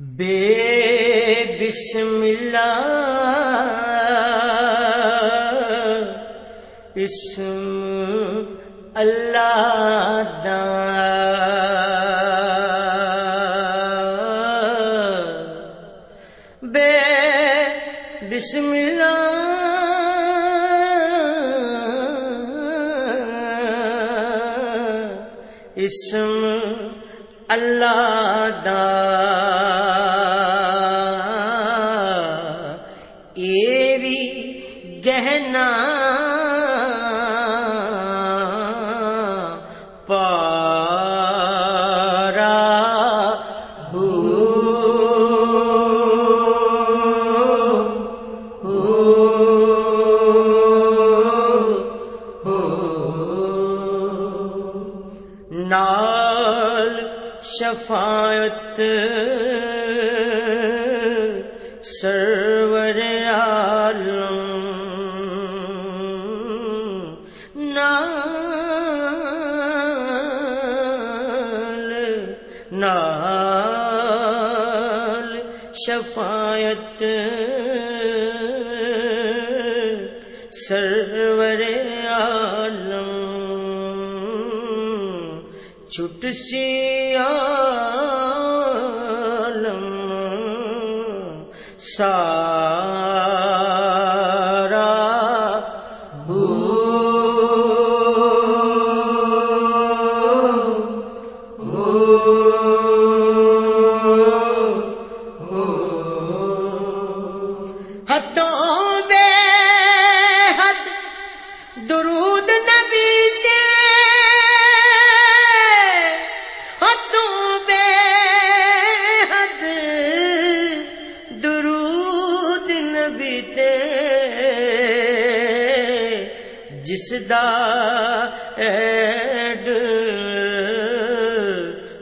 بے بسم اللہ اسم اللہ دا۔ بے بسم اللہ اسم اللہ۔ شفایت سرور عالم چھٹ سیا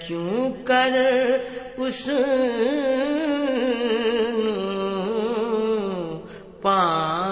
کیوں کر اس پان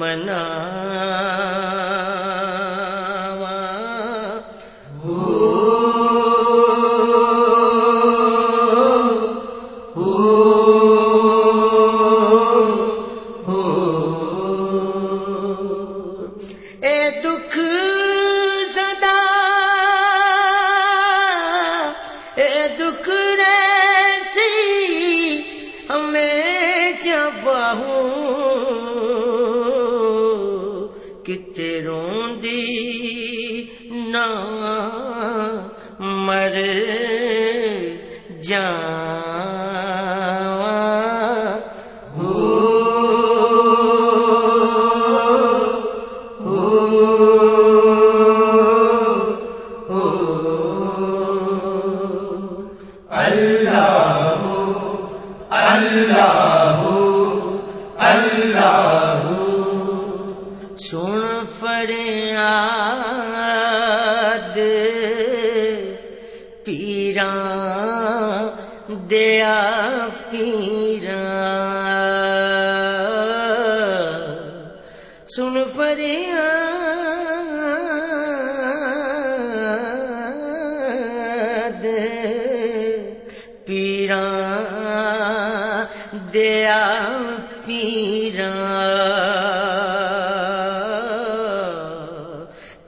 منا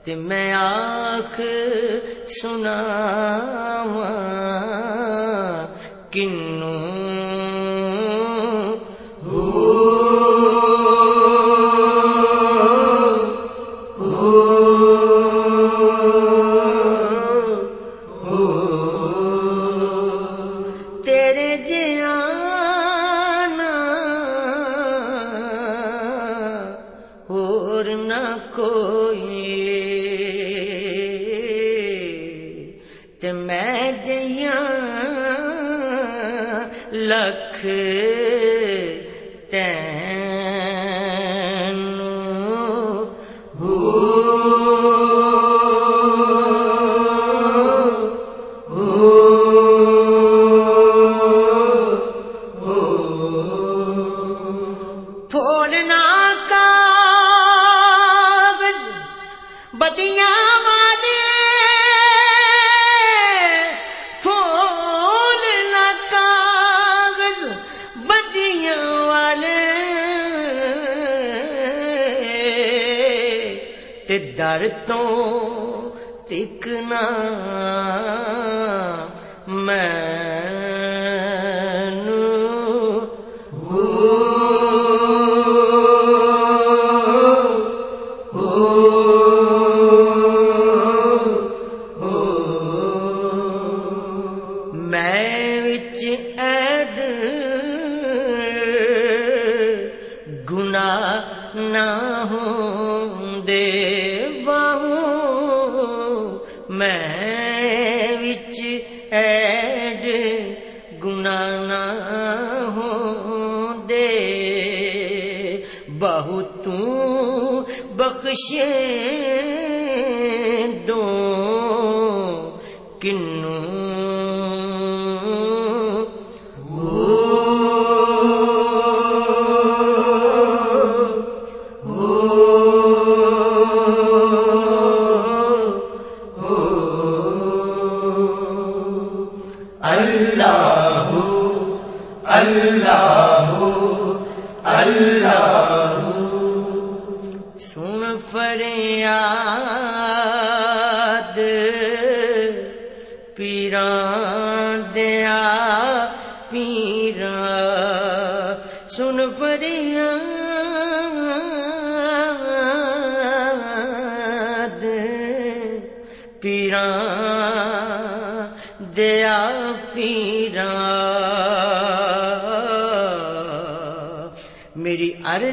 میں آنکھ سنا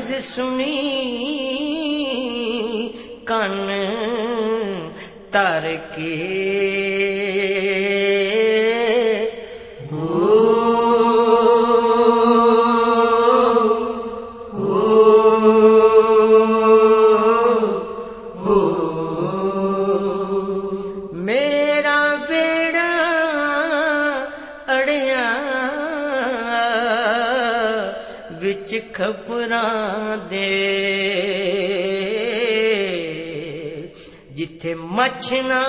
عرض سنی کن تر کے ਖਬਰਾਂ ਦੇ ਜਿੱਥੇ ਮੱਛਣਾ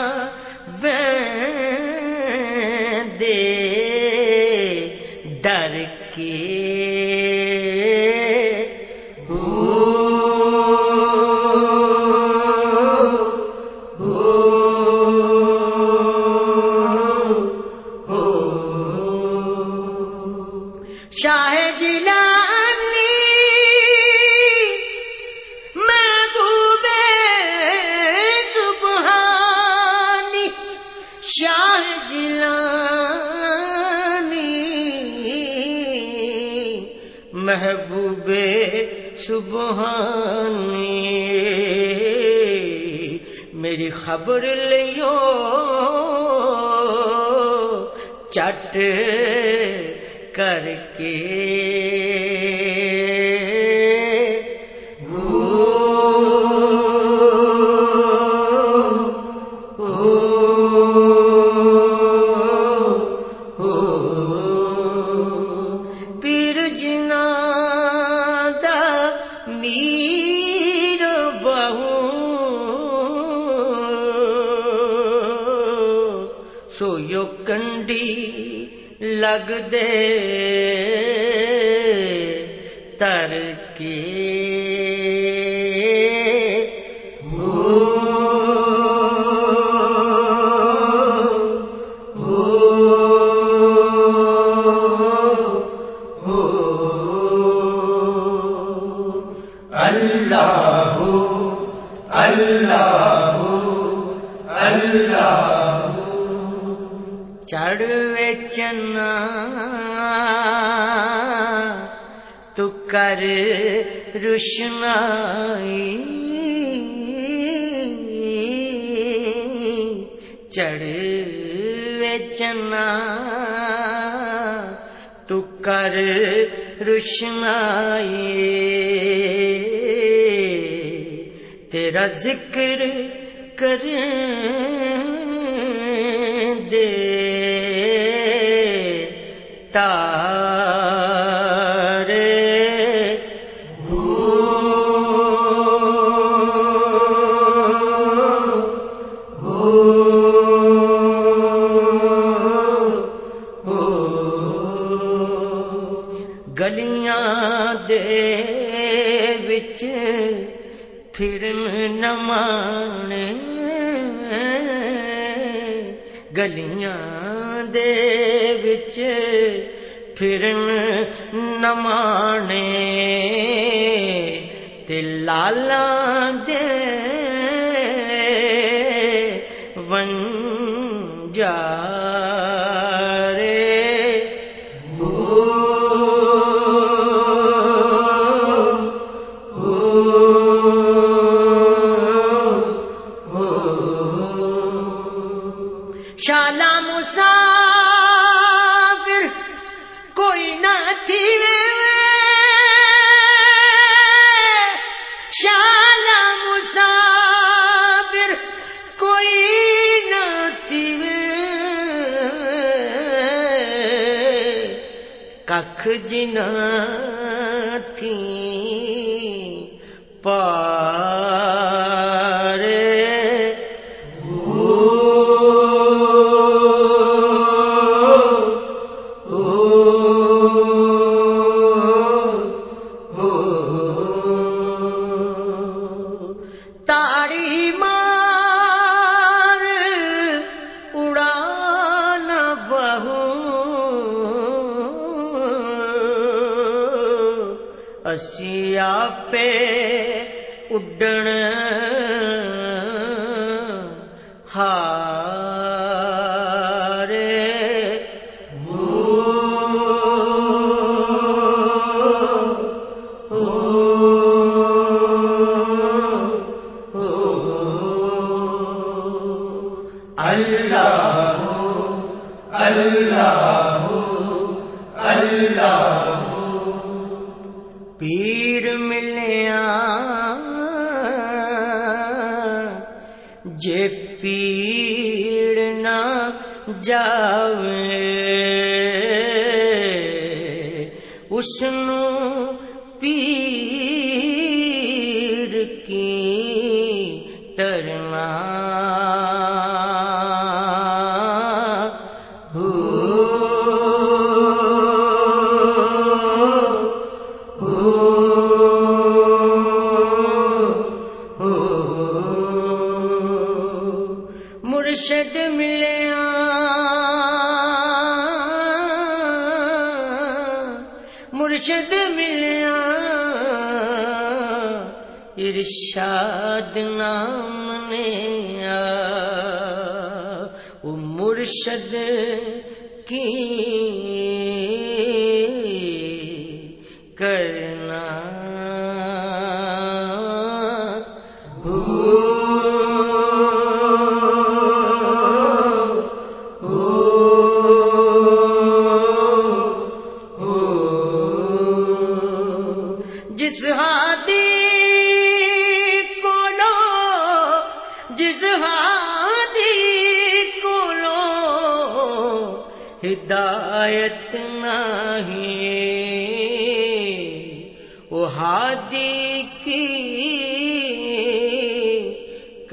اللہ اللہ اللہ چڑ وچنا تو کر روشنائی چڑ تیرا ذکر کر دے تا شالا مسافر کوئی نہ تھی شالا مسافر کوئی نہ تھی کخ جنا جے پیڑ نہ جاوے اس نو ارشاد نام نے وہ مرشد کی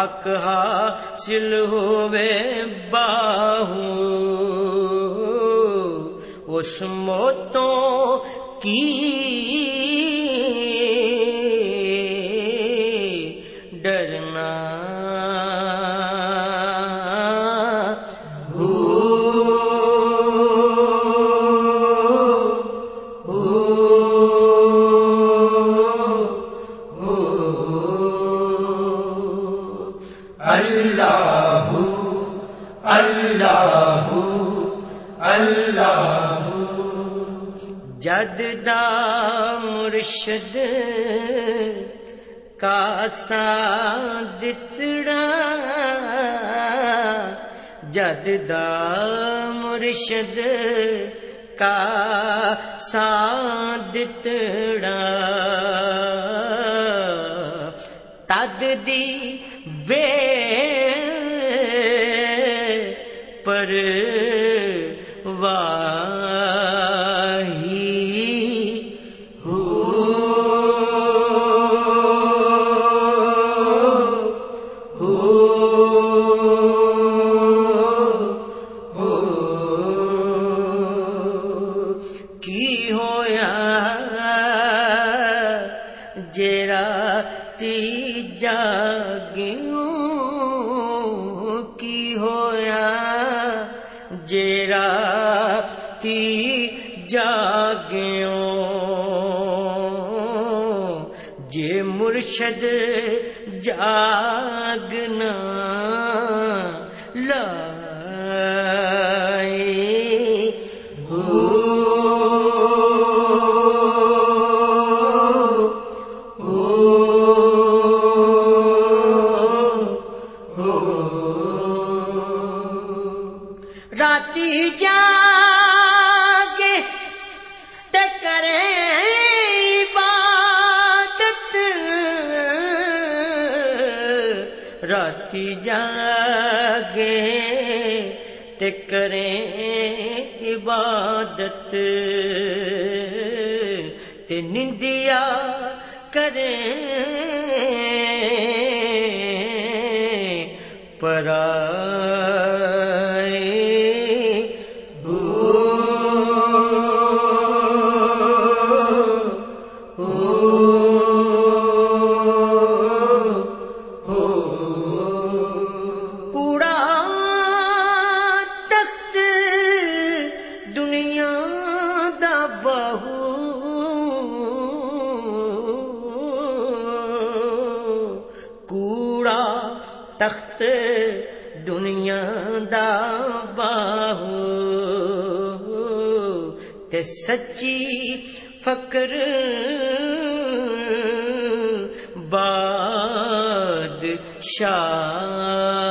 حق حاصل ہوئے باہو۔ اس موتوں کی کا جد دا مرشد کا سادتڑا تد دی بے جرا تی جاگیوں۔ جے مرشد جاگنا۔ عبادت تے نندیا کریں پرا ہے سچی فکر باد شاہ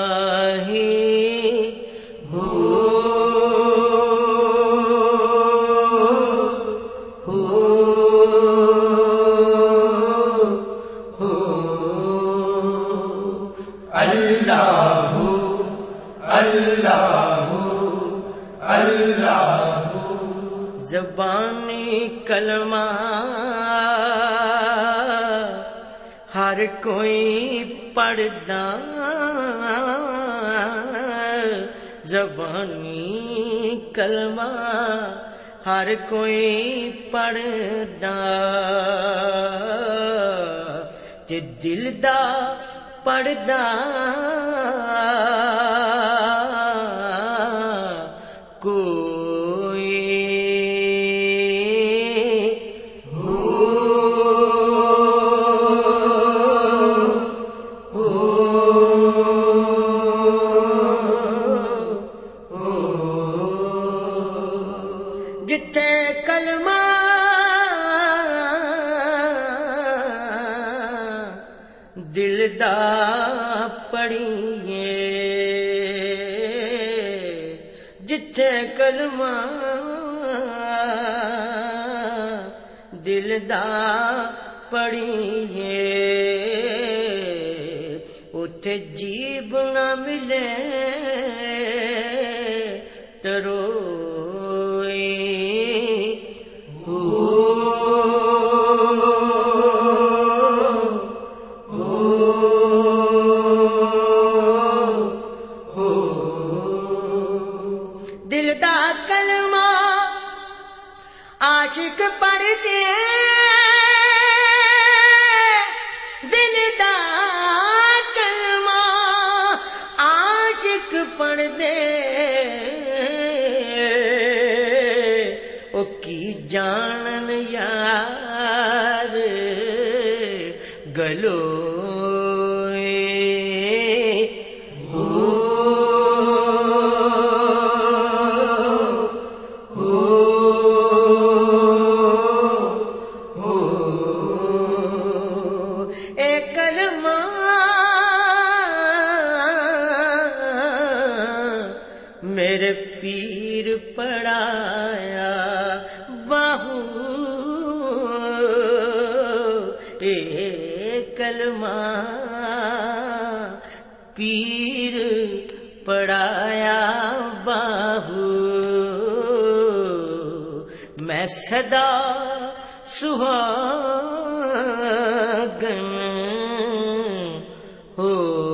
کوئی پردہ زبانی کلمہ ہر کوئی پردہ تے دل دا پردہ کلمہ دل دا پڑھیے۔ اتے جیب نہ ملے ترو جانن یار گلو میں صدا سہاگن ہو